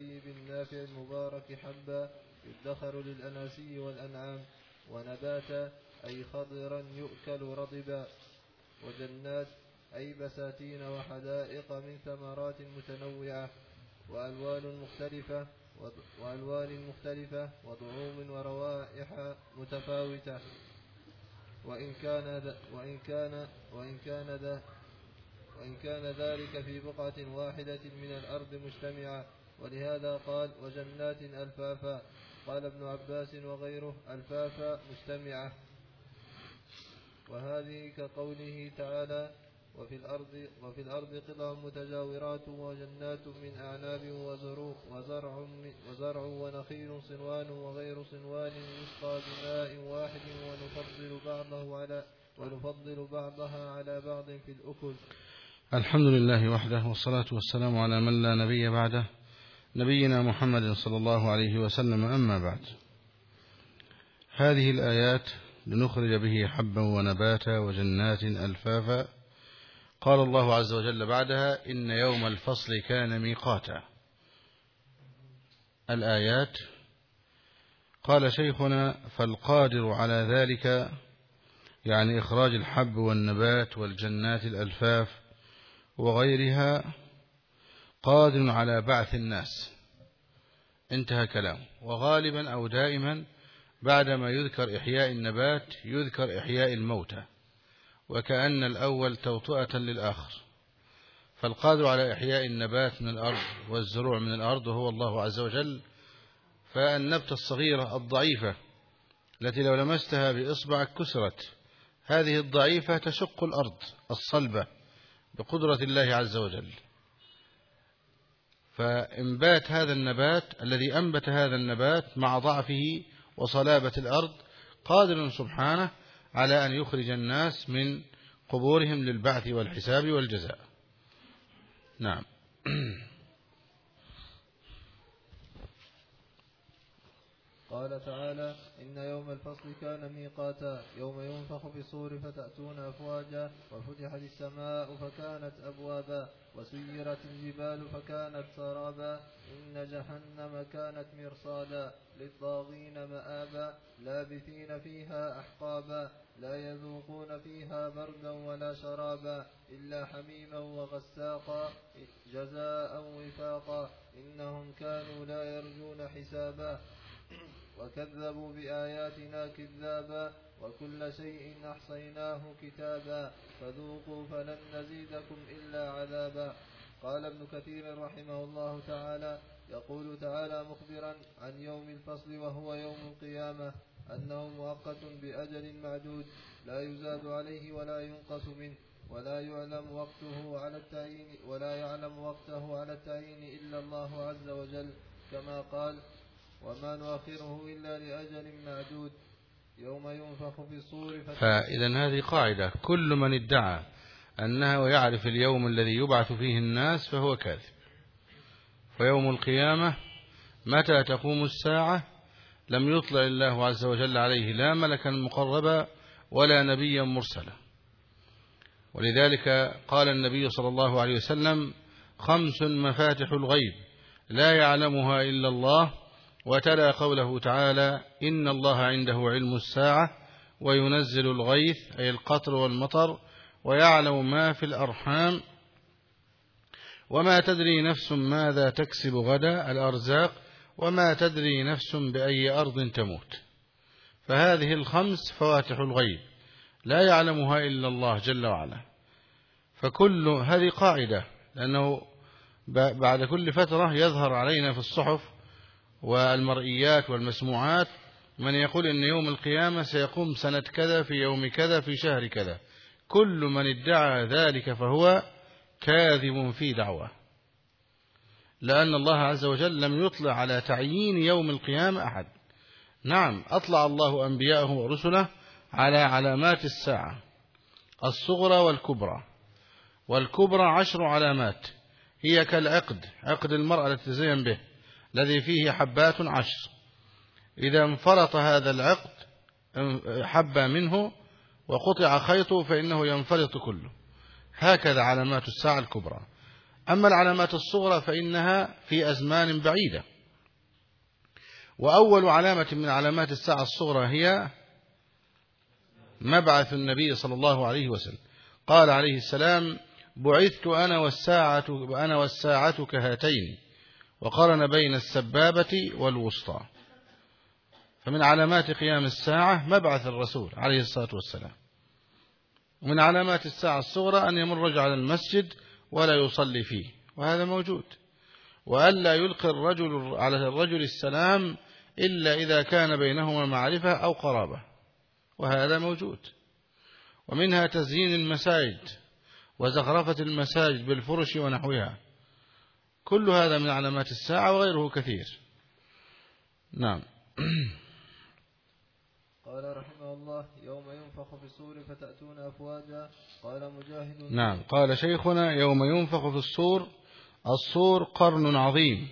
بالنافع المبارك حبا يدخر للأناسي والأنعام ونباتا أي خضرا يؤكل رطبا. وجنات أي بساتين وحدائق من ثمرات متنوعة وألوان مختلفة وألوان مختلفة وطعوم وروائح متفاوتة. وإن كان وإن كان وإن كان ذا وإن كان ذلك في بقعة واحدة من الأرض مجتمعة. ولهذا قال وجنات ألفافا. قال ابن عباس وغيره ألفافا مجتمعة وهذه كقوله تعالى وفي الأرض وفي الأرض قطع متجاورات وجنات من أعناب وزرع وزرع وزرع ونخيل صنوان وغير صنوان يسقى بماء واحد ونفضل بعضه على ونفضل بعضها على بعض في الأكل. الحمد لله وحده والصلاة والسلام على من لا نبي بعده. نبينا محمد صلى الله عليه وسلم. أما بعد هذه الآيات لنخرج به حبا ونباتا وجنات ألفافا. قال الله عز وجل بعدها إن يوم الفصل كان ميقاتا. الآيات قال شيخنا فالقادر على ذلك يعني إخراج الحب والنبات والجنات الألفاف وغيرها قادر على بعث الناس. انتهى كلامه وغالبا أو دائما بعدما يذكر إحياء النبات يذكر إحياء الموتى. وكأن الأول توطئة للآخر. فالقادر على إحياء النبات من الأرض والزروع من الأرض وهو الله عز وجل. فالنبتة الصغيرة الضعيفة التي لو لمستها بإصبعك كسرت هذه الضعيفة تشق الأرض الصلبة بقدرة الله عز وجل. فإنبات هذا النبات الذي أنبت هذا النبات مع ضعفه وصلابة الأرض قادر سبحانه على أن يخرج الناس من قبورهم للبعث والحساب والجزاء. نعم. قال تعالى إن يوم الفصل كان ميقاتا يوم ينفخ في الصور فتأتون أفواجا وفتحت السماء فكانت أبوابا وسيرت الجبال فكانت سرابا إن جهنم كانت مرصادا للطاغين مآبا لابثين فيها أحقابا لا يذوقون فيها بردا ولا شرابا إلا حميما وغساقا جزاء وفاقا إنهم كانوا لا يرجون حسابا. وكذبوا بآياتنا كذابا وكل شيء أحصيناه كتابا فذوقوا فلن نزيدكم إلا عذابا. قال ابن كثير رحمه الله تعالى يقول تعالى مخبرا عن يوم الفصل وهو يوم القيامة أنه مؤقت بأجل معدود لا يزاد عليه ولا ينقص منه ولا يعلم وقته على التعيين ولا يعلم وقته على التعيين إلا الله عز وجل. كما قال وما نؤخره إلا لأجل معدود يوم ينفخ في الصور فإذا هذه قاعدة. كل من ادعى أنه يعرف اليوم الذي يبعث فيه الناس فهو كاذب. فيوم القيامة متى تقوم الساعة؟ لم يطلع الله عز وجل عليه لا ملكا مقربا ولا نبيا مرسلا. ولذلك قال النبي صلى الله عليه وسلم خمس مفاتح الغيب لا يعلمها إلا الله وتلا قوله تعالى إن الله عنده علم الساعة وينزل الغيث أي القطر والمطر ويعلم ما في الأرحام. وما تدري نفس ماذا تكسب غدا الأرزاق وما تدري نفس بأي أرض تموت. فهذه الخمس فواتح الغيب لا يعلمها إلا الله جل وعلا. فكل هذه قاعدة لأنه بعد كل فترة يظهر علينا في الصحف والمرئيات والمسموعات من يقول إن يوم القيامة سيقوم سنة كذا في يوم كذا في شهر كذا. كل من ادعى ذلك فهو كاذب في دعوة. لأن الله عز وجل لم يطلع على تعيين يوم القيامة أحد. نعم أطلع الله أنبياءه ورسله على علامات الساعة الصغرى والكبرى. والكبرى عشر علامات هي كالعقد عقد المرأة التي تزين به. الذي فيه حبات عشر. إذا انفرط هذا العقد حبة منه وقطع خيطه فإنه ينفرط كله. هكذا علامات الساعة الكبرى. أما العلامات الصغرى فإنها في أزمان بعيدة. وأول علامة من علامات الساعة الصغرى هي مبعث النبي صلى الله عليه وسلم. قال عليه السلام بعثت أنا والساعة, أنا والساعة كهاتين. وقرن بين السبابة والوسطى. فمن علامات قيام الساعة مبعث الرسول عليه الصلاة والسلام. ومن علامات الساعة الصغرى أن يمر على المسجد ولا يصلي فيه وهذا موجود. وألا يلقي الرجل على الرجل السلام إلا إذا كان بينهما معرفة أو قرابة وهذا موجود. ومنها تزيين المساجد وزخرفة المساجد بالفرش ونحوها. كل هذا من علامات الساعة وغيره كثير. نعم. قال رحمه الله يوم ينفخ في الصور فتأتون أفواجا. قال مجاهد. نعم. قال شيخنا يوم ينفخ في الصور الصور قرن عظيم.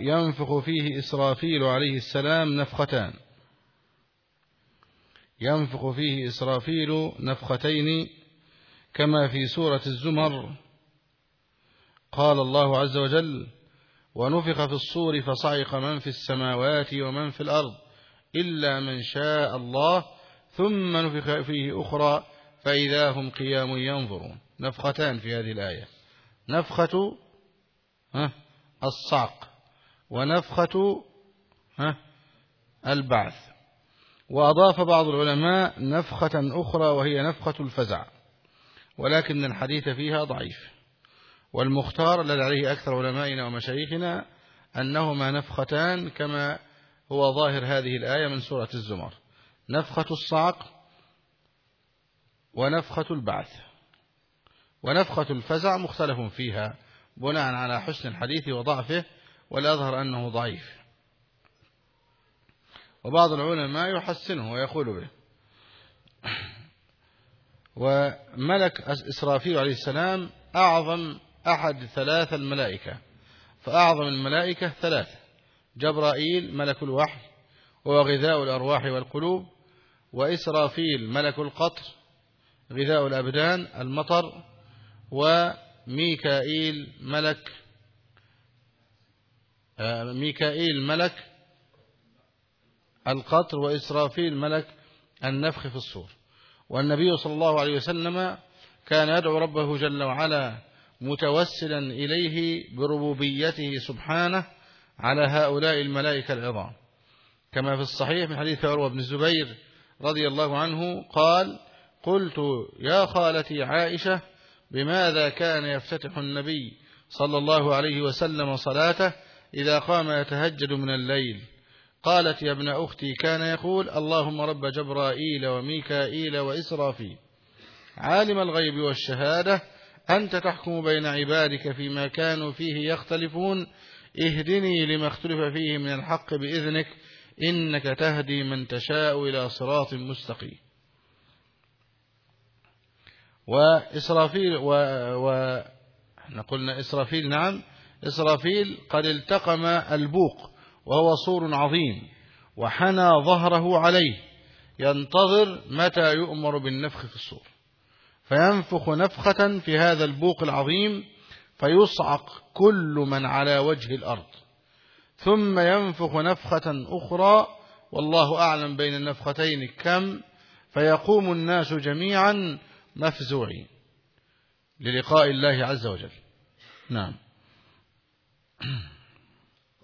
ينفخ فيه إسرافيل عليه السلام نفختان. ينفخ فيه إسرافيل نفختين كما في سورة الزمر. قال الله عز وجل ونفخ في الصور فصعق من في السماوات ومن في الأرض إلا من شاء الله ثم نفخ فيه أخرى فإذا هم قيام ينظرون. نفختان في هذه الآية. نفخة الصعق. ونفخة البعث. وأضاف بعض العلماء نفخة أخرى وهي نفخة الفزع ولكن الحديث فيها ضعيف. والمختار الذي عليه أكثر علمائنا ومشايخنا أنهما نفختان كما هو ظاهر هذه الآية من سورة الزمر. نفخة الصعق ونفخة البعث. ونفخة الفزع مختلف فيها بناء على حسن الحديث وضعفه والأظهر أنه ضعيف. وبعض العلماء يحسنه ويقول به. وملك إسرافيل عليه السلام أعظم أحد ثلاث الملائكة فأعظم الملائكة ثلاثة جبرائيل ملك الوحي وهو غذاء الأرواح والقلوب وإسرافيل ملك القطر غذاء الأبدان المطر وميكائيل ملك آه، ميكائيل ملك القطر وإسرافيل ملك النفخ في الصور. والنبي صلى الله عليه وسلم كان يدعو ربه جل وعلا متوسلا إليه بربوبيته سبحانه على هؤلاء الملائكة العظام. كما في الصحيح من حديث عروة بن الزبير رضي الله عنه قال قلت يا خالتي عائشة بماذا كان يفتتح النبي صلى الله عليه وسلم صلاته إذا قام يتهجد من الليل؟ قالت يا ابن أختي كان يقول اللهم رب جبرائيل وميكائيل وإسرافيل. عالم الغيب والشهادة أنت تحكم بين عبادك فيما كانوا فيه يختلفون. اهدني لما اختلف فيه من الحق بإذنك إنك تهدي من تشاء إلى صراط مستقيم. وإسرافيل و, و... قلنا إسرافيل نعم. إسرافيل قد التقم البوق وهو صور عظيم وحنى ظهره عليه. ينتظر متى يؤمر بالنفخ في الصور. فينفخ نفخة في هذا البوق العظيم فيصعق كل من على وجه الأرض. ثم ينفخ نفخة أخرى والله أعلم بين النفختين كم فيقوم الناس جميعا مفزوعين. للقاء الله عز وجل. نعم.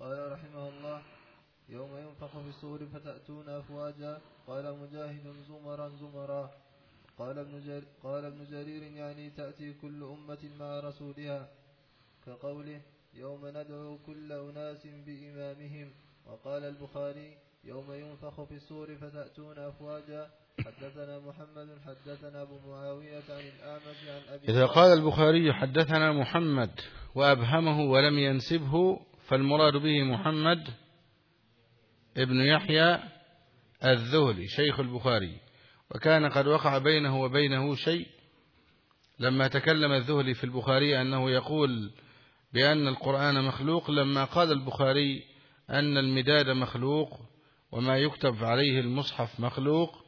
قال رحمه الله يوم ينفخ في الصور فتأتون أفواجا. قال مجاهد زمرا زمرا. قال ابن, جرير قال ابن جرير يعني تأتي كل أمة مع رسولها كقوله يوم ندعو كل أناس بإمامهم وقال البخاري يوم ينفخ في الصور فتأتون أفواجا حدثنا محمد حدثنا أبو معاوية عن الأعمش عن أبي إذا قال البخاري حدثنا محمد وأبهمه ولم ينسبه فالمراد به محمد ابن يحيى الذهلي شيخ البخاري. وكان قد وقع بينه وبينه شيء. لما تكلم الذهلي في البخاري أنه يقول بأن القرآن مخلوق لما قال البخاري أن المداد مخلوق وما يكتب عليه المصحف مخلوق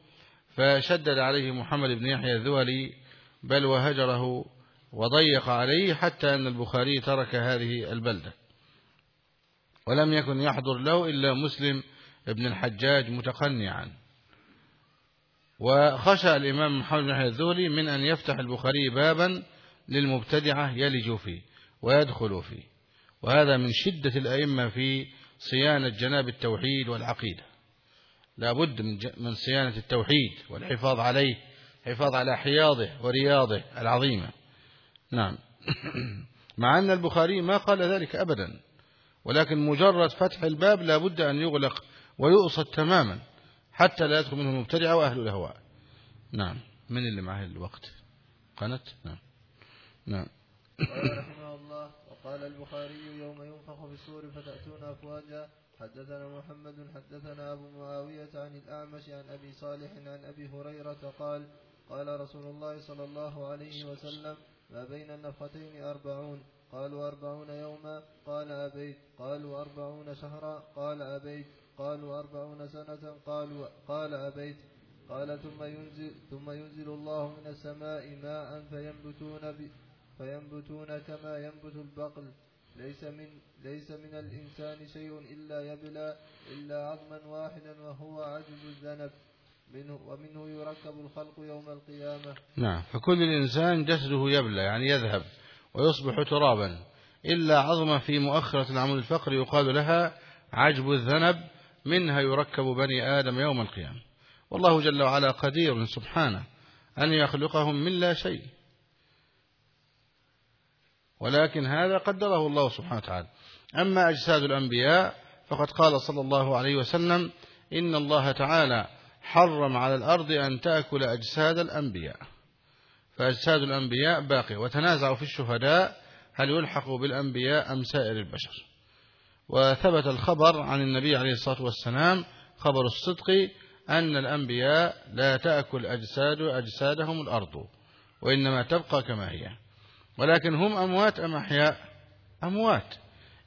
فشدد عليه محمد بن يحيى الذهلي بل وهجره وضيق عليه حتى أن البخاري ترك هذه البلدة. ولم يكن يحضر له إلا مسلم ابن الحجاج متقنعا. وخشى الإمام محمد بن الذهلي من أن يفتح البخاري بابا للمبتدعة يلج فيه ويدخل فيه. وهذا من شدة الأئمة في صيانة جناب التوحيد والعقيدة. لا بد من صيانة التوحيد والحفاظ عليه حفاظ على حياضه ورياضه العظيمة. نعم. مع أن البخاري ما قال ذلك أبدا ولكن مجرد فتح الباب لا بد أن يغلق ويؤصد تماما. حتى لا يدخل منه المبتدع وأهل الأهواء نعم. من اللي معه الوقت؟ قنت نعم. نعم. قال رحمه الله. وقال البخاري يوم ينفخ في الصور فتأتون أفواجا. حدثنا محمد حدثنا أبو معاوية عن الأعمش عن أبي صالح عن أبي هريرة قال قال رسول الله صلى الله عليه وسلم ما بين النفختين أربعون قالوا أربعون يوما قال أبيت قالوا أربعون شهرا قال أبيت قالوا أربعون سنة قالوا قال أبيت قال ثم ينزل ثم ينزل الله من السماء ماء فينبتون فينبتون كما ينبت البقل. ليس من ليس من الإنسان شيء إلا يبلى إلا عظما واحدا وهو عجز الذنب. منه ومنه يركب الخلق يوم القيامة. نعم. فكل الإنسان جسده يبلى يعني يذهب ويصبح ترابا. إلا عظمة في مؤخرة العمود الفقري يقال لها عجب الذنب منها يركب بني آدم يوم القيامة. والله جل وعلا قدير سبحانه أن يخلقهم من لا شيء. ولكن هذا قدره الله سبحانه وتعالى. أما أجساد الأنبياء فقد قال صلى الله عليه وسلم إن الله تعالى حرم على الأرض أن تأكل أجساد الأنبياء. فأجساد الأنبياء باقية. وتنازعوا في الشهداء هل يلحق بالأنبياء أم سائر البشر؟ وثبت الخبر عن النبي عليه الصلاة والسلام خبر الصدق أن الأنبياء لا تأكل أجساد أجسادهم الأرض وإنما تبقى كما هي. ولكن هم أموات أم أحياء؟ أموات.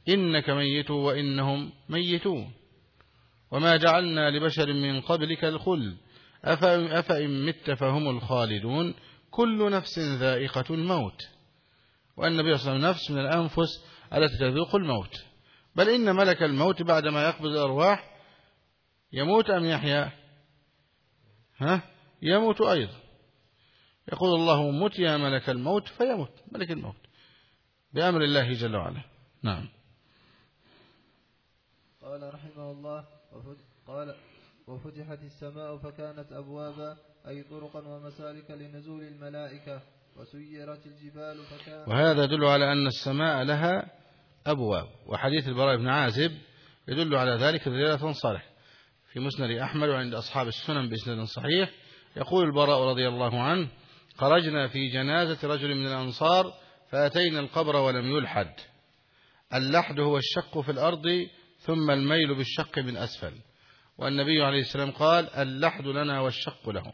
إنك ميت وإنهم ميتون. وما جعلنا لبشر من قبلك الخل أفإن مت فهم الخالدون. كل نفس ذائقة الموت. والنبي صلى الله عليه وسلم نفس من الأنفس التي تذوق الموت. بل إن ملك الموت بعدما يقبض الأرواح يموت أم يحيا؟ ها؟ يموت أيضا. يقول الله مت يا ملك الموت فيموت ملك الموت بأمر الله جل وعلا. نعم. قال رحمه الله قال وفتحت السماء فكانت أبوابا أي طرقا ومسالك لنزول الملائكة وسيرت الجبال فكانت وهذا يدل على أن السماء لها أبواب وحديث البراء بن عازب يدل على ذلك دلالة صالح في مسند أحمد وعند أصحاب السنن بإسناد صحيح يقول البراء رضي الله عنه خرجنا في جنازة رجل من الأنصار فأتينا القبر ولم يلحد. اللحد هو الشق في الأرض ثم الميل بالشق من أسفل. والنبي عليه السلام قال اللحد لنا والشق لهم.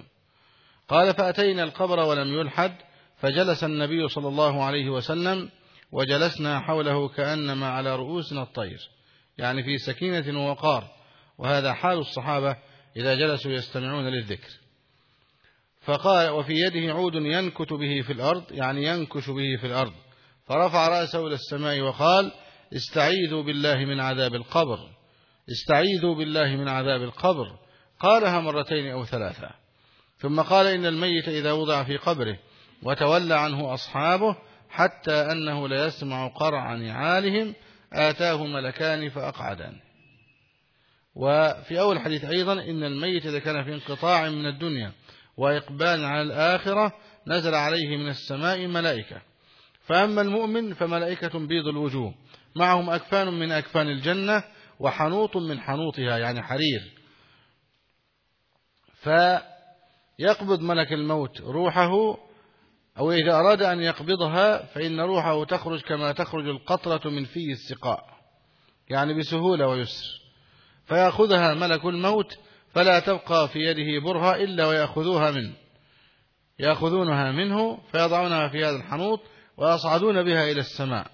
قال فأتينا القبر ولم يلحد فجلس النبي صلى الله عليه وسلم وجلسنا حوله كأنما على رؤوسنا الطير يعني في سكينة ووقار وهذا حال الصحابة إذا جلسوا يستمعون للذكر. فقال وفي يده عود ينكت به في الأرض يعني ينكش به في الأرض. فرفع رأسه إلى السماء وقال استعيذوا بالله من عذاب القبر استعيذوا بالله من عذاب القبر. قالها مرتين أو ثلاثة. ثم قال إن الميت إذا وضع في قبره وتولى عنه أصحابه حتى أنه لا يسمع قرع نعالهم آتاه ملكان فأقعدان. وفي أول حديث أيضا إن الميت إذا كان في انقطاع من الدنيا وإقبال على الآخرة نزل عليه من السماء ملائكة. فأما المؤمن فملائكة بيض الوجوه. معهم أكفان من أكفان الجنة وحنوط من حنوطها يعني حرير. فيقبض ملك الموت روحه أو إذا أراد أن يقبضها فإن روحه تخرج كما تخرج القطرة من في السقاء يعني بسهولة ويسر. فيأخذها ملك الموت فلا تبقى في يده برهة إلا ويأخذوها منه. يأخذونها منه فيضعونها في هذا الحنوط ويصعدون بها إلى السماء.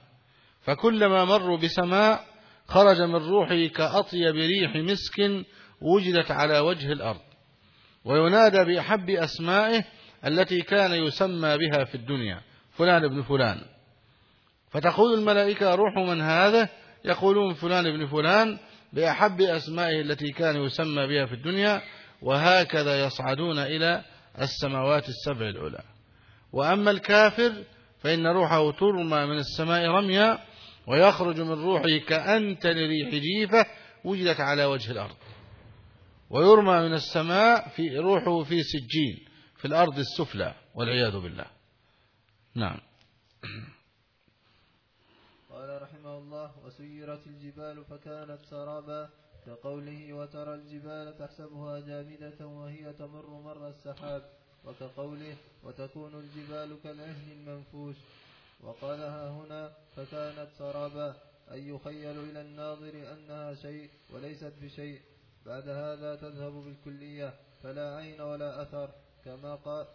فكلما مروا بسماء خرج من روحه كأطيب ريح مسك وجدت على وجه الأرض. وينادى بأحب أسمائه التي كان يسمى بها في الدنيا فلان ابن فلان. فتقول الملائكة روح من هذا؟ يقولون فلان ابن فلان. بأحب أسمائه التي كان يسمى بها في الدنيا وهكذا يصعدون إلى السماوات السبع العلى وأما الكافر فإن روحه ترمى من السماء رميا ويخرج من روحه كأنتن ريح جيفة وجدت على وجه الأرض. ويرمى من السماء في روحه في سجين. في الأرض السفلى والعياذ بالله. نعم. قال رحمه الله وسيرت الجبال فكانت سرابا كقوله وترى الجبال تحسبها جامدة وهي تمر مر السحاب وكقوله وتكون الجبال كالعهن المنفوش. وقالها هنا فكانت سرابا أي يخيل إلى الناظر أنها شيء وليست بشيء. بعد هذا تذهب بالكلية فلا عين ولا أثر. كما قال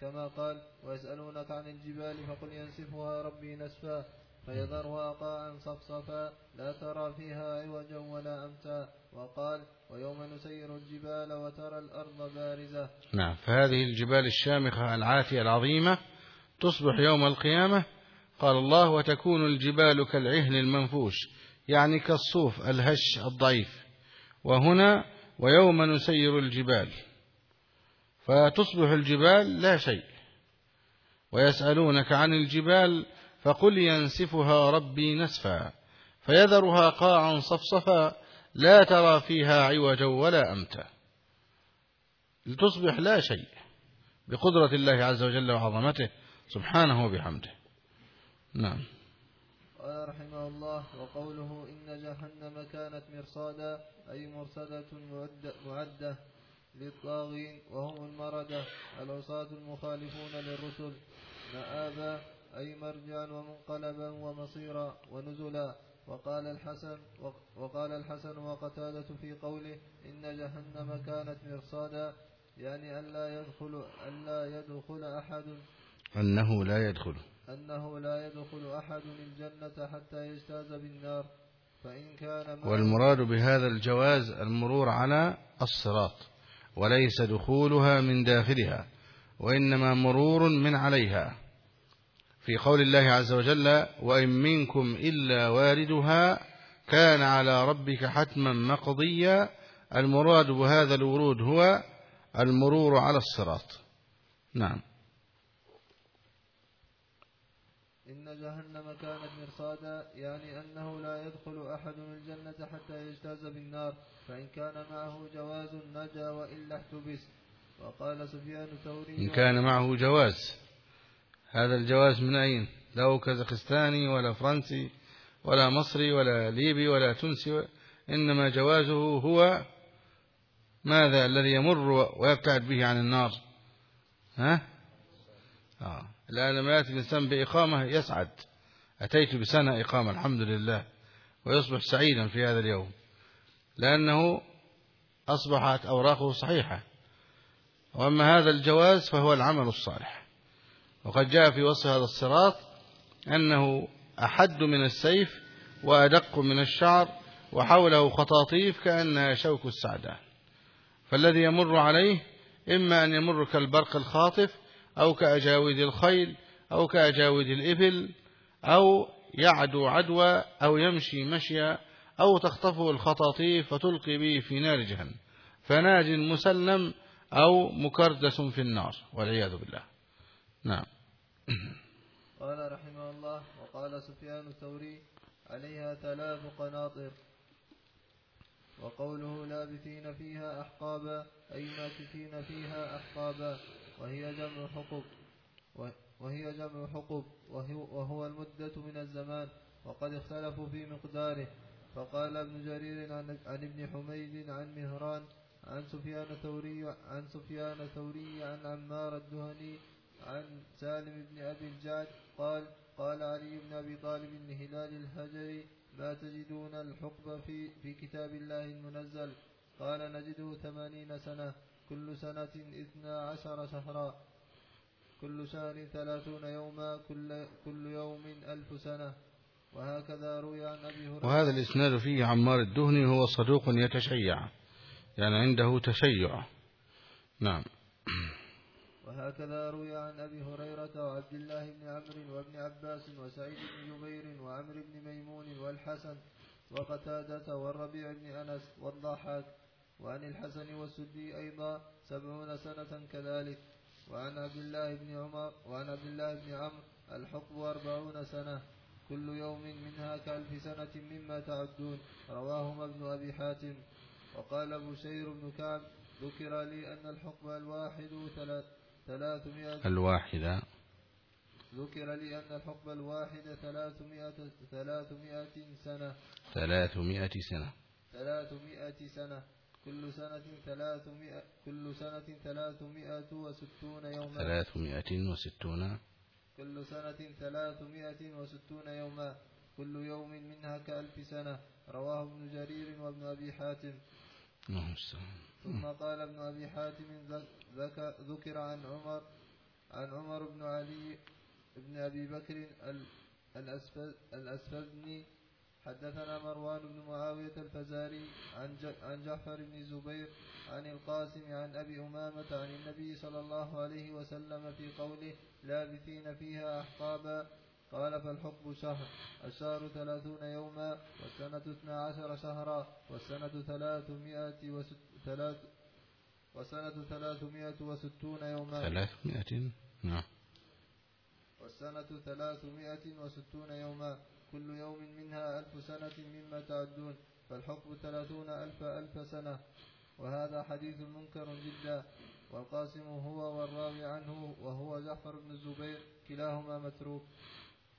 كما قال ويسألونك عن الجبال فقل ينسفها ربي نسفا فيذرها قاعا صفصفا لا ترى فيها عوجا ولا أمتا وقال ويوم نسير الجبال وترى الأرض بارزة نعم فهذه الجبال الشامخة العاتية العظيمة تصبح يوم القيامة. قال الله وتكون الجبال كالعهن المنفوش يعني كالصوف الهش الضعيف وهنا ويوم نسير الجبال. فتصبح الجبال لا شيء. ويسألونك عن الجبال فقل ينسفها ربي نسفا فيذرها قاعا صفصفا لا ترى فيها عوجا ولا أمتا. لتصبح لا شيء بقدرة الله عز وجل وعظمته سبحانه وبحمده. نعم. قال رحمه الله وقوله إن جهنم كانت مرصادا أي مرصدة معدة للطاغين وهم المردة العصاة المخالفون للرسل. مآبا أي مرجعا ومنقلبا ومصيرا ونزلا. وقال الحسن وقال الحسن وقتادة في قوله إن جهنم كانت مرصادا. يعني أن لا يدخل أن لا يدخل أحد. أنه لا يدخل. أنه لا يدخل أحد الجنة حتى يجتاز بالنار. فإن كان والمراد بهذا الجواز المرور على الصراط. وليس دخولها من داخلها وإنما مرور من عليها. في قول الله عز وجل وإن منكم إلا واردها كان على ربك حتما مقضيا. المراد بهذا الورود هو المرور على الصراط. نعم. إن جهنم كانت مرصادا يعني أنه لا يدخل أحد الجنة حتى يجتاز بالنار فإن كان معه جواز نجا وإلا احتبس. وقال سفيان الثوري إن كان معه جواز. هذا الجواز من أين؟ لا كازاخستاني ولا فرنسي ولا مصري ولا ليبي ولا تونسي إنما جوازه هو ماذا الذي يمر ويبتعد به عن النار؟ ها؟ آه. الآن لما يأتي الإنسان بإقامة يسعد. أتيت بسنة إقامة الحمد لله ويصبح سعيدا في هذا اليوم. لأنه أصبحت أوراقه صحيحة. وأما هذا الجواز فهو العمل الصالح. وقد جاء في وصف هذا الصراط أنه أحد من السيف وأدق من الشعر وحوله خطاطيف كأنها شوك السعدان فالذي يمر عليه إما أن يمر كالبرق الخاطف أو كأجاود الخيل أو كأجاود الإبل أو يعدو عدوى أو يمشي مشيا أو تخطفه الخطاطيف فتلقي به في نار جهنم. فناج مسلم أو مكردس في النار والعياذ بالله. نعم. قال رحمه الله وقال سفيان الثوري عليها ثلاث قناطر. وقوله لابثين فيها أحقابا أي ماكثين فيها أحقابا. وهي جمع حقب وهي جمع حقب وهو المدة من الزمان وقد اختلفوا في مقداره. فقال ابن جرير عن, ابن حميد عن مهران عن سفيان الثوري عن سفيان الثوري عن عمار الدهني عن سالم بن أبي الجعد قال قال علي بن أبي طالب لهلال الهجري ما تجدون الحقب في, في كتاب الله المنزل. قال نجده ثمانين سنة. كل سنة اثنا عشر شهرا كل شهر ثلاثون يوما كل, كل يوم ألف سنة. وهكذا روي عن أبي هريرة. وهذا الإسناد فيه عمار الدهني هو صدوق يتشيع يعني عنده تشيع. نعم. هكذا روي عن أبي هريرة وعبد الله بن عمرو وابن عباس وسعيد بن جبير وعمر بن ميمون والحسن وقتادة والربيع بن أنس والضحاك. وعن الحسن والسدي أيضا سبعون سنة كذلك. وعن عبد الله بن عمر وعن عبد الله بن عمرو الحقب أربعون سنة. كل يوم منها كألف سنة مما تعدون. رواهما ابن أبي حاتم. وقال بشير بن كعب ذكر لي أن الحقب الواحد ثلاثمائة الواحدة. ذكر لي أن الحقب الواحد ثلاثمائة ثلاثمائة سنة. ثلاثمائة سنة. ثلاثمائة سنة. كل سنة ثلاثمائة كل سنة ثلاثمائة وستون يوما. ثلاثمائة وستون. كل سنة ثلاثمائة وستون يوما. كل يوم منها كألف سنة. رواه ابن جرير وابن أبي حاتم. ثم قال ابن أبي حاتم ذكر عن عمر عن عمر بن علي بن أبي بكر الأسفزني حدثنا مروان بن معاوية الفزاري عن عن جعفر بن زبير عن القاسم عن أبي أمامة عن النبي صلى الله عليه وسلم في قوله لابثين فيها أحقابا. قال فالحقب شهر الشهر ثلاثون يوما والسنة اثنا عشر شهرا والسنة ثلاثمائة وست ثلاث وسنة ثلاثمائة وستون يوما. ثلاثمائة نعم. والسنة ثلاثمائة وستون يوما. كل يوم منها ألف سنة مما تعدون فالحكم ثلاثون ألف ألف سنة. وهذا حديث منكر جدا والقاسم هو والراوي عنه وهو جعفر بن الزبير كلاهما متروك.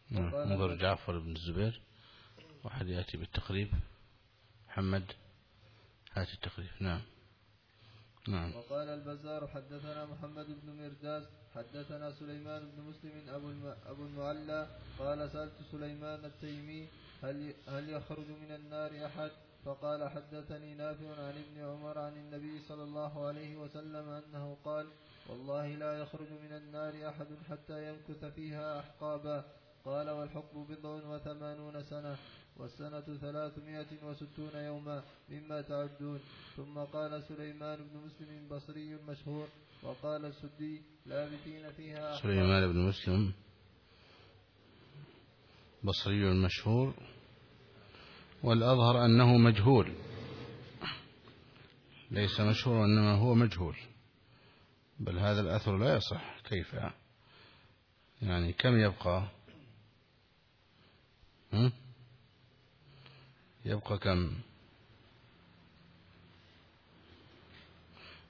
نعم انظر جعفر بن الزبير. واحد يأتي بالتقريب. محمد هات التقريب. نعم. نعم. وقال البزار حدثنا محمد بن مرداس حدثنا سليمان بن مسلم أبو, أبو المعلى قال سألت سليمان التيمي هل, هل يخرج من النار أحد؟ فقال حدثني نافع عن ابن عمر عن النبي صلى الله عليه وسلم أنه قال والله لا يخرج من النار أحد حتى يمكث فيها أحقابا. قال والحكم بضع وثمانون سنة. والسنة ثلاثمائة وستون يوما مما تعدون. ثم قال سليمان بن مسلم بصري مشهور وقال السدي لابثين فيها سليمان بن مسلم بصري مشهور والأظهر أنه مجهول. ليس مشهور وإنما هو مجهول. بل هذا الأثر لا يصح. كيف؟ يعني كم يبقى؟ يبقى كم؟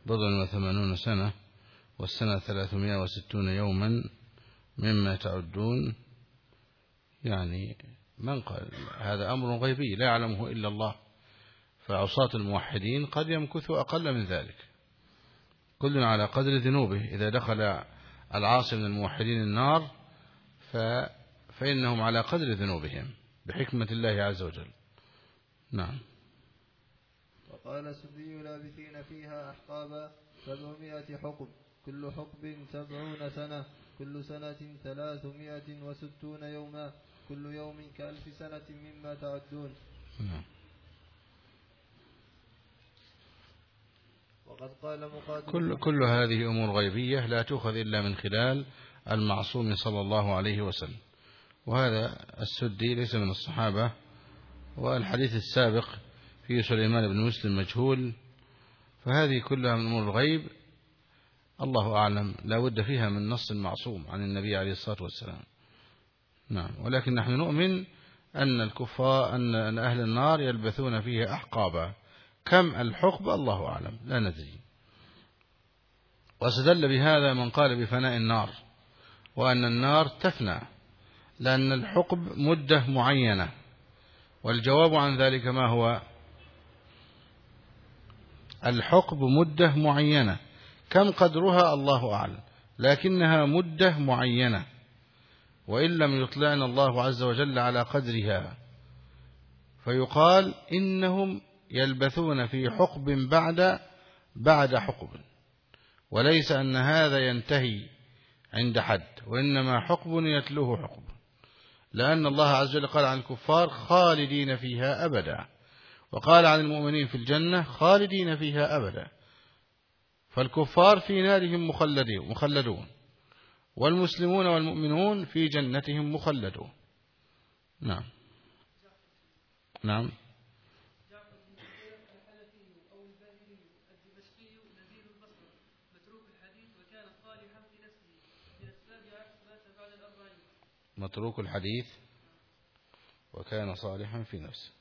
بضع وثمانون سنة والسنة ثلاثمائة وستون يوما مما تعدون يعني من قال هذا أمر غيبي لا يعلمه إلا الله. فعصاة الموحدين قد يمكثوا أقل من ذلك. كل على قدر ذنوبه. إذا دخل العاصي من الموحدين النار فإنهم على قدر ذنوبهم بحكمة الله عز وجل. نعم. وقال السدي لابثين فيها أحقابا سبعمائة حقب. كل حقب سبعون سنة. كل سنة ثلاثمائة وستون يوما. كل يوم كألف سنة مما تعدون. نعم. وقد قال مقاتل كل, كل هذه أمور غيبية لا تؤخذ إلا من خلال المعصوم صلى الله عليه وسلم. وهذا السدي ليس من الصحابة والحديث السابق في سليمان بن مسلم مجهول فهذه كلها من أمور الغيب. الله أعلم لا بد فيها من نص معصوم عن النبي عليه الصلاة والسلام. نعم ولكن نحن نؤمن أن الكفار أن أهل النار يلبثون فيها أحقابا. كم الحقب؟ الله أعلم لا ندري. واستدل بهذا من قال بفناء النار وأن النار تفنى لأن الحقب مدة معينة. والجواب عن ذلك ما هو؟ الحقب مدة معينة. كم قدرها الله أعلم لكنها مدة معينة. وإن لم يطلعنا الله عز وجل على قدرها. فيقال إنهم يلبثون في حقب بعد بعد حقب. وليس أن هذا ينتهي عند حد وإنما حقب يتلوه حقب. لأن الله عز وجل قال عن الكفار خالدين فيها أبدا. وقال عن المؤمنين في الجنة خالدين فيها أبدا. فالكفار في نارهم مخلدون. والمسلمون والمؤمنون في جنتهم مخلدون. نعم. نعم. متروك الحديث وكان صالحا في نفسه.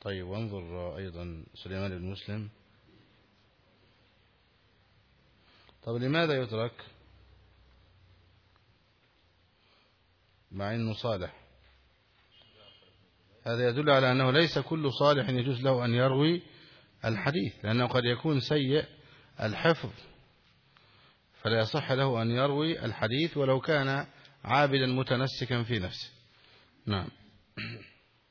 طيب وانظر أيضا سليمان بن مسلم. طب لماذا يترك مع أنه صالح؟ هذا يدل على أنه ليس كل صالح يجوز له أن يروي الحديث لأنه قد يكون سيء الحفظ. فلا يصح له أن يروي الحديث ولو كان عابدا متنسكا في نفسه. نعم.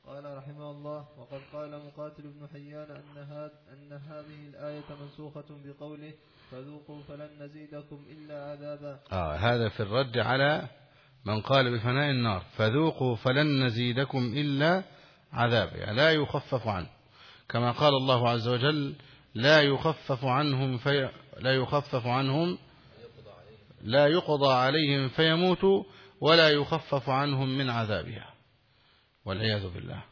قال رحمه الله وقد قال مقاتل بن حيان أن, هاد أن هذه الآية منسوخة بقوله فذوقوا فلن نزيدكم إلا عذابا. آه هذا في الرد على من قال بفناء النار فذوقوا فلن نزيدكم إلا عذابا. يعني لا يخفف عنه. كما قال الله عز وجل لا يخفف عنهم في لا يخفف عنهم لا يقضى عليهم فيموتوا ولا يخفف عنهم من عذابها والعياذ بالله.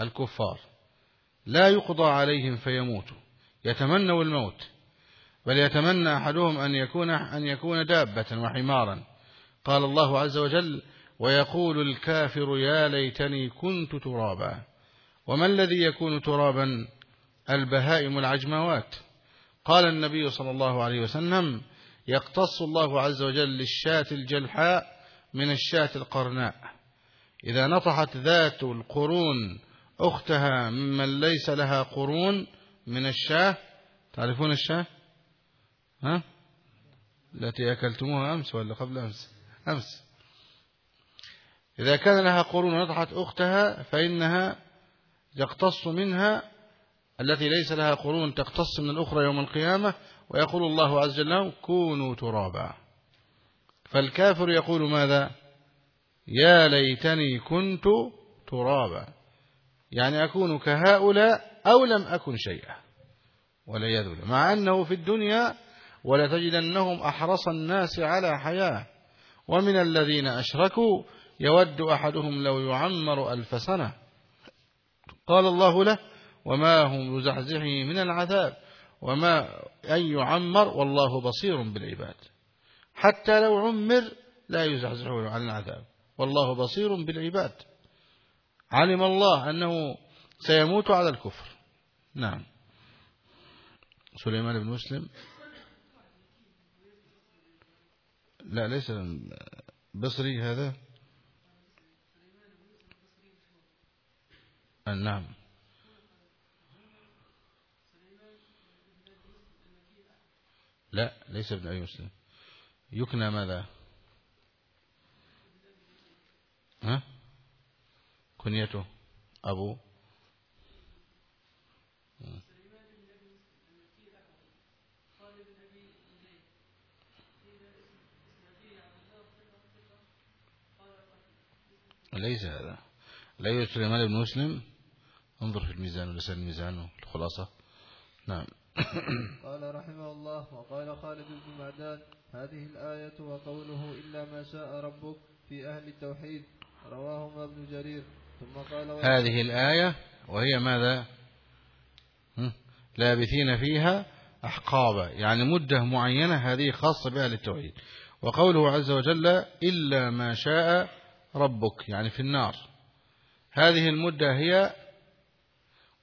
الكفار لا يقضى عليهم فيموتوا يتمنوا الموت بل يتمنى أحدهم أن يكون أن يكون دابة وحمارا. قال الله عز وجل ويقول الكافر يا ليتني كنت ترابا وما الذي يكون ترابا؟ البهائم العجموات. قال النبي صلى الله عليه وسلم يقتص الله عز وجل للشاة الجلحاء من الشاة القرناء. إذا نطحت ذات القرون أختها ممن ليس لها قرون من الشاة. تعرفون الشاة؟ ها؟ التي أكلتموها أمس ولا قبل أمس؟ أمس. إذا كان لها قرون ونطحت أختها فإنها يقتص منها التي ليس لها قرون تقتص من الأخرى يوم القيامة. ويقول الله عز وجل كونوا ترابا. فالكافر يقول ماذا؟ يا ليتني كنت ترابا. يعني أكون كهؤلاء أو لم أكن شيئا. ولا بالله. مع أنه في الدنيا ولتجدنهم أحرص الناس على حياة. ومن الذين أشركوا يود أحدهم لو يعمر ألف سنة. قال الله له وما هم بزحزحه من العذاب. وما أن يعمر والله بصير بالعباد. حتى لو عمر لا يزحزحه عن العذاب. والله بصير بالعباد. علم الله أنه سيموت على الكفر. نعم. سليمان بن مسلم. لا ليس بصري هذا. نعم. لا ليس ابن أبي مسلم. يكنى ماذا؟ ها؟ كنيته. أبو. ليس هذا. لا يوجد سليمان بن مسلم. انظر في الميزان ولسان الميزان الخلاصة. نعم. قال رحمه الله وقال خالد بن معدان هذه الآية وقوله إلا ما شاء ربك في أهل التوحيد رواهما ابن جرير. ثم قال هذه الآية وهي ماذا؟ لابثين فيها أحقابا يعني مدة معينة هذه خاصة بأهل التوحيد. وقوله عز وجل إلا ما شاء ربك يعني في النار. هذه المدة هي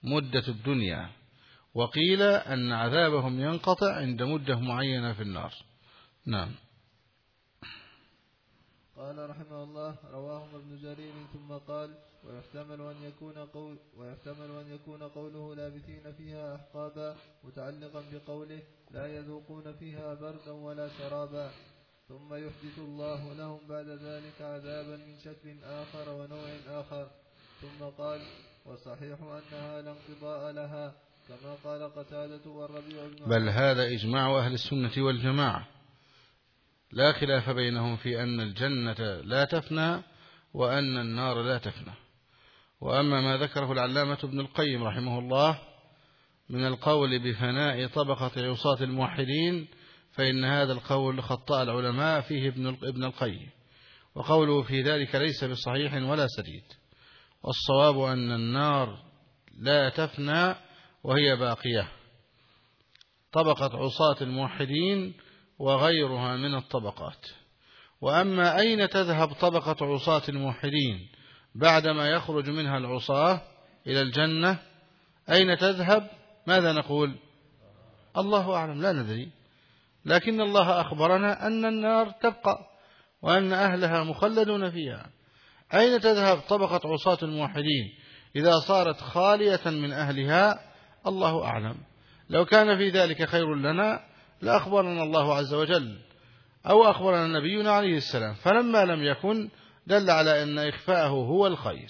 مدة الدنيا. وقيل أن عذابهم ينقطع عند مدة معينة في النار. نعم. قال رحمه الله رواهما ابن جرير ثم قال ويحتمل أن يكون قول ويحتمل أن يكون قوله لابثين فيها أحقابا متعلقا بقوله لا يذوقون فيها بردا ولا شرابا. ثم يحدث الله لهم بعد ذلك عذابا من شكل آخر ونوع آخر. ثم قال وصحيح أنها لا انقضاء لها. كما قال قتادة والربيع بن بل هذا إجماع أهل السنة والجماعة. لا خلاف بينهم في أن الجنة لا تفنى وأن النار لا تفنى. وأما ما ذكره العلامة ابن القيم رحمه الله من القول بفناء طبقة عصاة الموحدين فإن هذا القول خطأ العلماء فيه ابن ابن القيم. وقوله في ذلك ليس بصحيح ولا سديد. والصواب أن النار لا تفنى وهي باقية. طبقة عصاة الموحدين وغيرها من الطبقات. وأما أين تذهب طبقة عصاة الموحدين بعدما يخرج منها العصاة إلى الجنة؟ أين تذهب؟ ماذا نقول؟ الله أعلم لا ندري. لكن الله أخبرنا أن النار تبقى وأن أهلها مخلدون فيها. أين تذهب طبقة عصاة الموحدين إذا صارت خالية من أهلها الله أعلم. لو كان في ذلك خير لنا لأخبرنا الله عز وجل أو أخبرنا نبينا عليه السلام فلما لم يكن دل على أن إخفاءه هو الخير.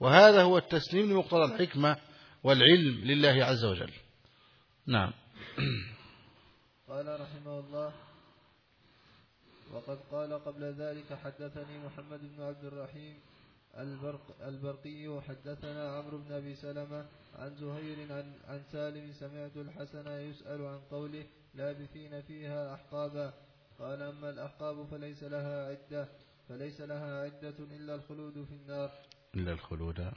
وهذا هو التسليم لمقتضى الحكمة والعلم لله عز وجل. نعم. قال رحمه الله وقد قال قبل ذلك حدثني محمد بن عبد الرحيم البرق البرقي حدثنا عمرو بن أبي سلمة عن زهير عن, عن سالم سمعت الحسن يسأل عن قوله لابثين فيها أحقابا. قال أما الأحقاب فليس لها عدة فليس لها عدة إلا الخلود في النار. إلا الخلود.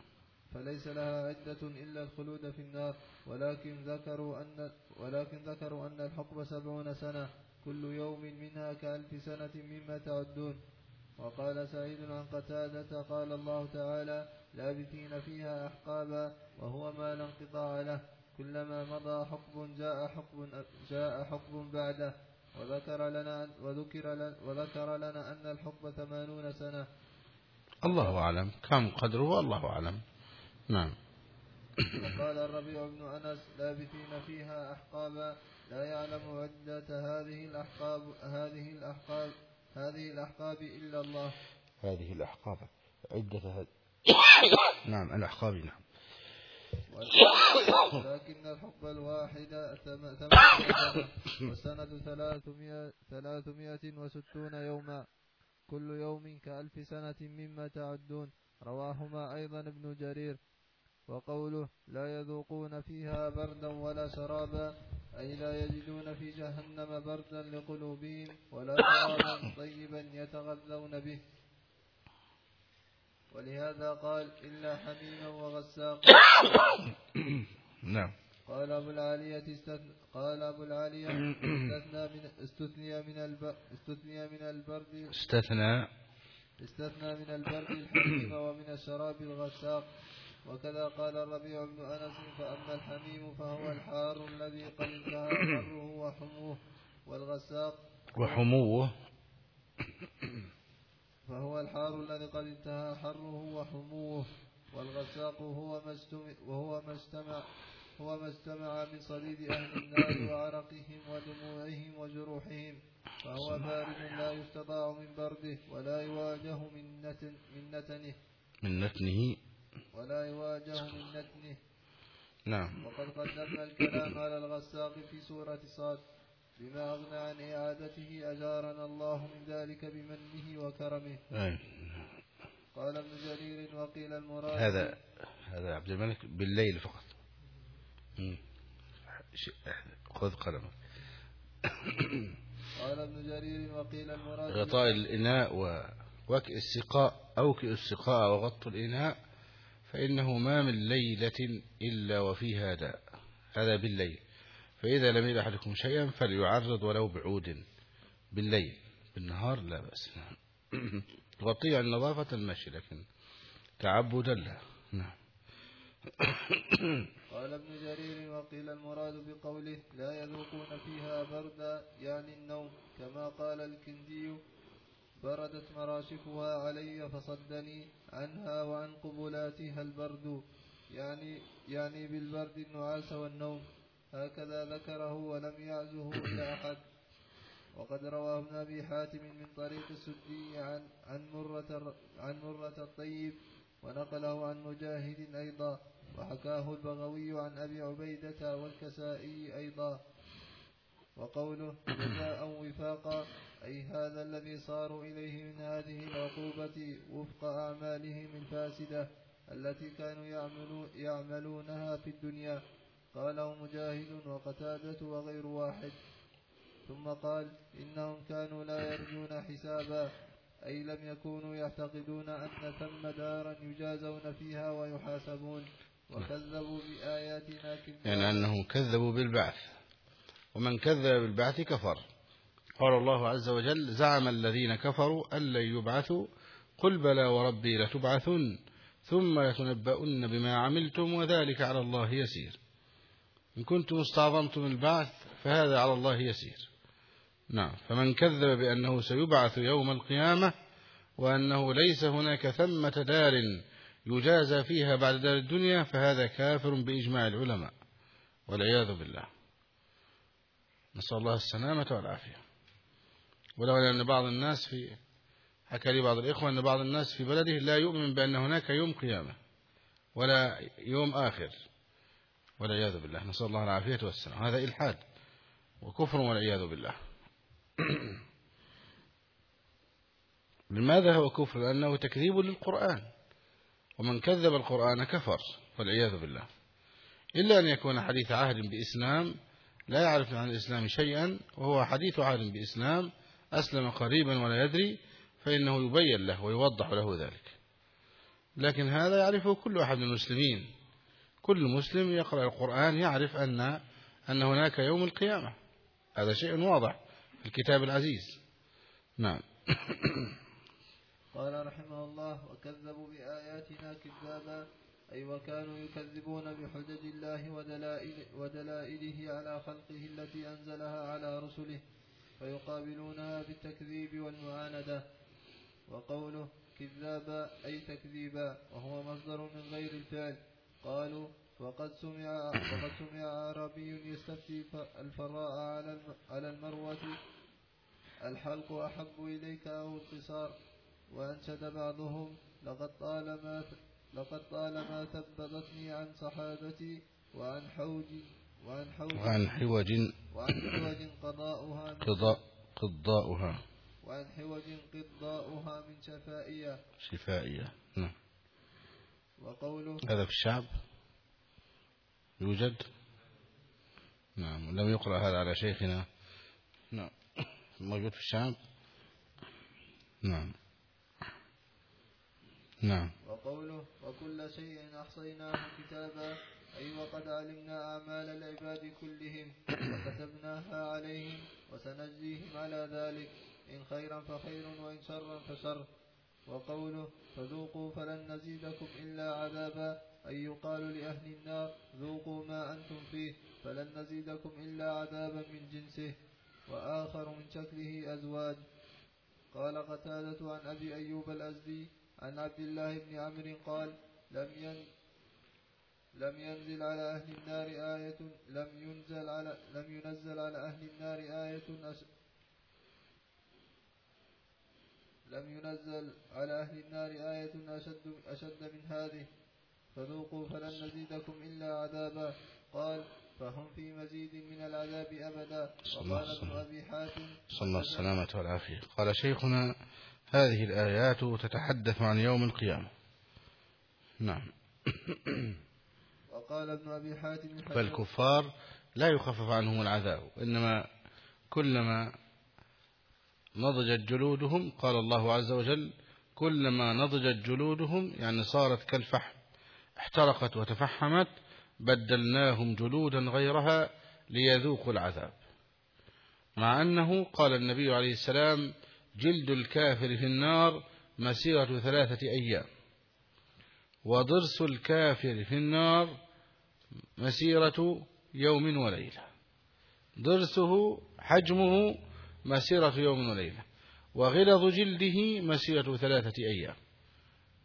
فليس لها عدة إلا الخلود في النار. ولكن ذكروا أن ولكن ذكروا أن الحقب سبعون سنة كل يوم منها كألف سنة مما تعدون. وقال سعيد عن قتادة قال الله تعالى لابثين فيها أحقابا وهو ما لا انقطاع له. كلما مضى حقب جاء حقب جاء حقب بعده. وذكر لنا وذكر لنا وذكر لنا أن الحقب ثمانون سنة. الله أعلم. كم قدره؟ الله أعلم. نعم. وقال الربيع بن أنس لابثين فيها أحقابا. لا يعلم عدة هذه الأحقاب هذه الأحقاب هذه الأحقاب إلا الله. هذه الأحقاب. عدة هذه نعم الأحقاب نعم. ولكن الحب الواحد ثمانية والسنة ثلاثمائة, ثلاثمائة وستون يوما. كل يوم كألف سنة مما تعدون. رواهما أيضا ابن جرير. وقوله لا يذوقون فيها بردا ولا شرابا. أي لا يجدون في جهنم بردا لقلوبهم ولا شرابا طيبا يتغذون به. ولهذا قال إلا حميما وغساقا. نعم. قال أبو العالية استثنى قال أبو العالية استثنى من استثني من الب استثني من البرد. استثنى. استثنى من البرد الحميم ومن الشراب الغساق. وكذا قال الربيع بن أنس فأما الحميم فهو الحار الذي قد انتهى حره وحموه والغساق وحموه. فهو الحار الذي قد انتهى حره وحموه والغساق هو ما وهو ما اجتمع هو ما اجتمع من صديد أهل النار وعرقهم ودموعهم وجروحهم. فهو بارد لا يستطاع من برده ولا يواجه من نتن من نتنه. من نتنه. ولا يواجه من نتنه نعم. وقد قدمنا الكلام على الغساق في سورة صاد. بما أغنى عن إعادته أجارنا الله من ذلك بمنه وكرمه. أي. قال ابن جرير وقيل المراد هذا هذا عبد الملك بالليل فقط. خذ قلمك. قال ابن جرير وقيل المراد غطاء الإناء و وكئ السقاء أوكئ السقاء وغط الإناء فإنه ما من ليلة إلا وفيها داء هذا بالليل. فإذا لم يجد أحدكم شيئا فليعرض ولو بعود بالليل. بالنهار لا بأس. غطيه عن نظافة المشي لكن تعبدا لا. نعم. قال ابن جرير وقيل المراد بقوله لا يذوقون فيها بردا يعني النوم كما قال الكندي بردت مراشفها علي فصدني عنها وعن قبلاتها البرد. يعني يعني بالبرد النعاس والنوم. هكذا ذكره ولم يعزه إلى أحد. وقد رواه ابن أبي حاتم من طريق السدي عن عن مرة عن مرة الطيب ونقله عن مجاهد أيضا. وحكاه البغوي عن أبي عبيدة والكسائي أيضا. وقوله جزاء وفاقا أي هذا الذي صاروا إليه من هذه العقوبة وفق أعمالهم الفاسدة التي كانوا يعملون يعملونها في الدنيا. قاله مجاهد وقتادة وغير واحد. ثم قال إنهم كانوا لا يرجون حسابا أي لم يكونوا يعتقدون أن ثم دارا يجازون فيها ويحاسبون. وكذبوا بآياتنا كذبا. يعني أنهم كذبوا بالبعث. ومن كذب بالبعث كفر. قال الله عز وجل زعم الذين كفروا أن لن يبعثوا قل بلى وربي لتبعثن ثم لتنبؤن بما عملتم وذلك على الله يسير. إن كنتم استعظمتم البعث فهذا على الله يسير. نعم. فمن كذب بأنه سيبعث يوم القيامة وأنه ليس هناك ثمة دار يجازى فيها بعد دار الدنيا فهذا كافر بإجماع العلماء والعياذ بالله. نسأل الله السلامة والعافية. ولو أن بعض الناس في حكى لي بعض الإخوة أن بعض الناس في بلده لا يؤمن بأن هناك يوم قيامة ولا يوم آخر. والعياذ بالله نسأل الله العافية والسلام. هذا إلحاد وكفر والعياذ بالله. لماذا هو كفر؟ لأنه تكذيب للقرآن. ومن كذب القرآن كفر والعياذ بالله. إلا أن يكون حديث عهد بإسلام لا يعرف عن الإسلام شيئا وهو حديث عهد بإسلام أسلم قريبا ولا يدري فإنه يبين له ويوضح له ذلك. لكن هذا يعرفه كل أحد من المسلمين. كل مسلم يقرأ القرآن يعرف أن أن هناك يوم القيامة. هذا شيء واضح في الكتاب العزيز. نعم. قال رحمه الله وكذبوا بآياتنا كذابا أي وكانوا يكذبون بحجج الله ودلائل ودلائله على خلقه التي أنزلها على رسله. فيقابلونها بالتكذيب والمعاندة وقوله كذابا أي تكذيبا وهو مصدر من غير الفعل. قالوا وقد سمع وقد سمع أعرابي يستفتي الفراء على على المروة. الحلق أحب إليك أو القصار وأنشد بعضهم لقد طالما لقد طالما ثبتتني عن صحابتي وعن حوج وعن حوج وعن حوج وعن حوج قضاؤها قضاء قضاؤها. وعن حوج قضاؤها من شفائية. شفائية. نعم. وقوله هذا في الشعب؟ يوجد؟ نعم. لم يقرأ هذا على شيخنا. نعم. موجود في الشعب؟ نعم. نعم. وقوله وكل شيء أحصيناه كتابا. أي وقد علمنا أعمال العباد كلهم وكتبناها عليهم وسنجزيهم على ذلك. إن خيرا فخير وإن شرا فشر. وقوله فذوقوا فلن نزيدكم إلا عذابا أي يقال لأهل النار ذوقوا ما أنتم فيه فلن نزيدكم إلا عذابا من جنسه. وآخر من شكله أزواج. قال قتادة عن أبي أيوب الأزدي عن عبد الله بن عمرو قال لم ين لم ينزل على أهل النار آية لم ينزل على لم ينزل على أهل النار آية أش لم ينزل على أهل النار آية أشد أشد من هذه. فذوقوا فلن نزيدكم إلا عذابا. قال فهم في مزيد من العذاب أبدا. وقال ابن أبي حاتم صلى الله السلامة والعافية. قال شيخنا هذه الآيات تتحدث عن يوم القيامة. نعم. وقال ابن أبي حاتم فالكفار لا يخفف عنهم العذاب إنما كلما نضجت جلودهم قال الله عز وجل كلما نضجت جلودهم يعني صارت كالفحم احترقت وتفحمت بدلناهم جلودا غيرها ليذوقوا العذاب. مع أنه قال النبي عليه السلام جلد الكافر في النار مسيرة ثلاثة أيام وضرس الكافر في النار مسيرة يوم وليلة. ضرسه حجمه مسيرة يوم وليلة. وغلظ جلده مسيرة ثلاثة أيام.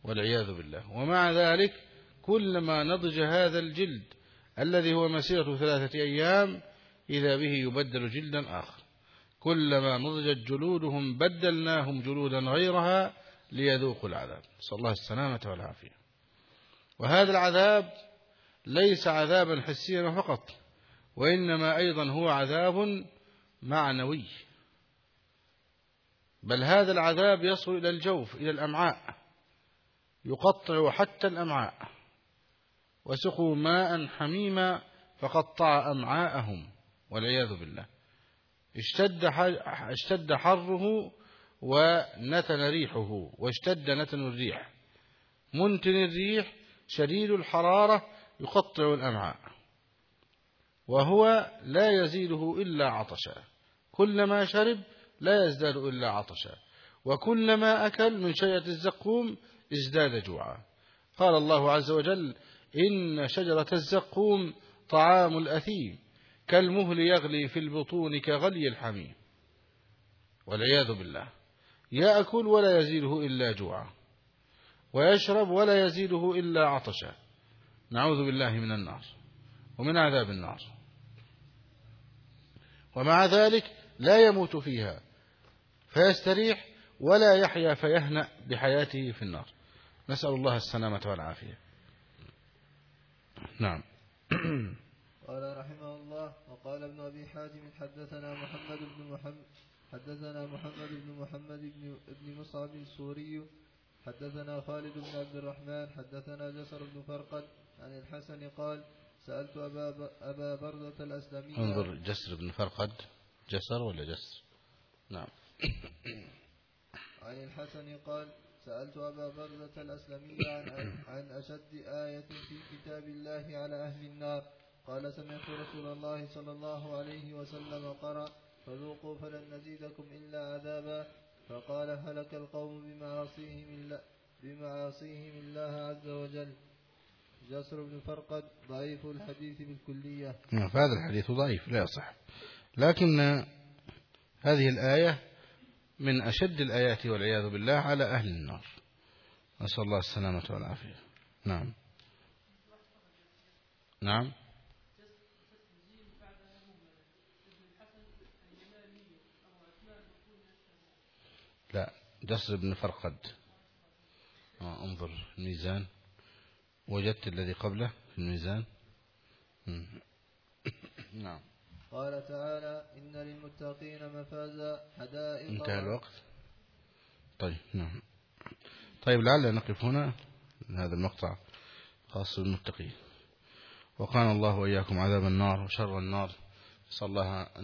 والعياذ بالله. ومع ذلك كلما نضج هذا الجلد الذي هو مسيرة ثلاثة أيام إذا به يبدل جلدا آخر. كلما نضجت جلودهم بدلناهم جلودا غيرها ليذوقوا العذاب. صلى الله السلامة والعافية. وهذا العذاب ليس عذابا حسيا فقط وإنما أيضا هو عذاب معنوي. بل هذا العذاب يصل إلى الجوف إلى الأمعاء يقطع حتى الأمعاء. وسقوا ماء حميما فقطع أمعاءهم والعياذ بالله. اشتد اشتد حره ونتن ريحه واشتد نتن الريح. منتن الريح شديد الحرارة يقطع الأمعاء وهو لا يزيده إلا عطشا. كلما شرب لا يزداد إلا عطشا. وكلما أكل من شيئة الزقوم ازداد جوعا. قال الله عز وجل إن شجرة الزقوم طعام الأثيم كالمهل يغلي في البطون كغلي الحميم. والعياذ بالله. يأكل ولا يزيده إلا جوعا. ويشرب ولا يزيده إلا عطشا. نعوذ بالله من النار ومن عذاب النار. ومع ذلك لا يموت فيها فيستريح ولا يحيا فيهنأ بحياته في النار. نسأل الله السلامة والعافية. نعم. قال رحمه الله وقال ابن أبي حاتم حدثنا محمد بن محمد حدثنا محمد بن محمد بن, بن مصعب السوري حدثنا خالد بن عبد الرحمن حدثنا جسر بن فرقد عن الحسن قال سألت أبا, أبا بردة الأسلمي انظر جسر بن فرقد. جسر ولا جسر؟ نعم. عن الحسن قال سألت أبا بردة الأسلمي عن, عن أشد آية في كتاب الله على أهل النار. قال سمعت رسول الله صلى الله عليه وسلم قرأ فذوقوا فلن نزيدكم إلا عذابا. فقال هلك القوم بمعاصيهم الله, بمعاصيهم الله عز وجل. جسر بن فرقد ضعيف الحديث بالكلية. نعم، فهذا الحديث ضعيف لا يصح. لكن هذه الآية من أشد الآيات والعياذ بالله على أهل النار. نسأل الله السلامة والعافية. نعم. نعم. لا جسر بن فرقد. آه انظر الميزان وجدت الذي قبله في الميزان. نعم. قال تعالى إن للمتقين مفازا. حدائق انتهى الوقت. طيب نعم. طيب لعل نقف هنا هذا المقطع خاص بالمتقين. وقال الله وإياكم عذاب النار وشر النار. صلى الله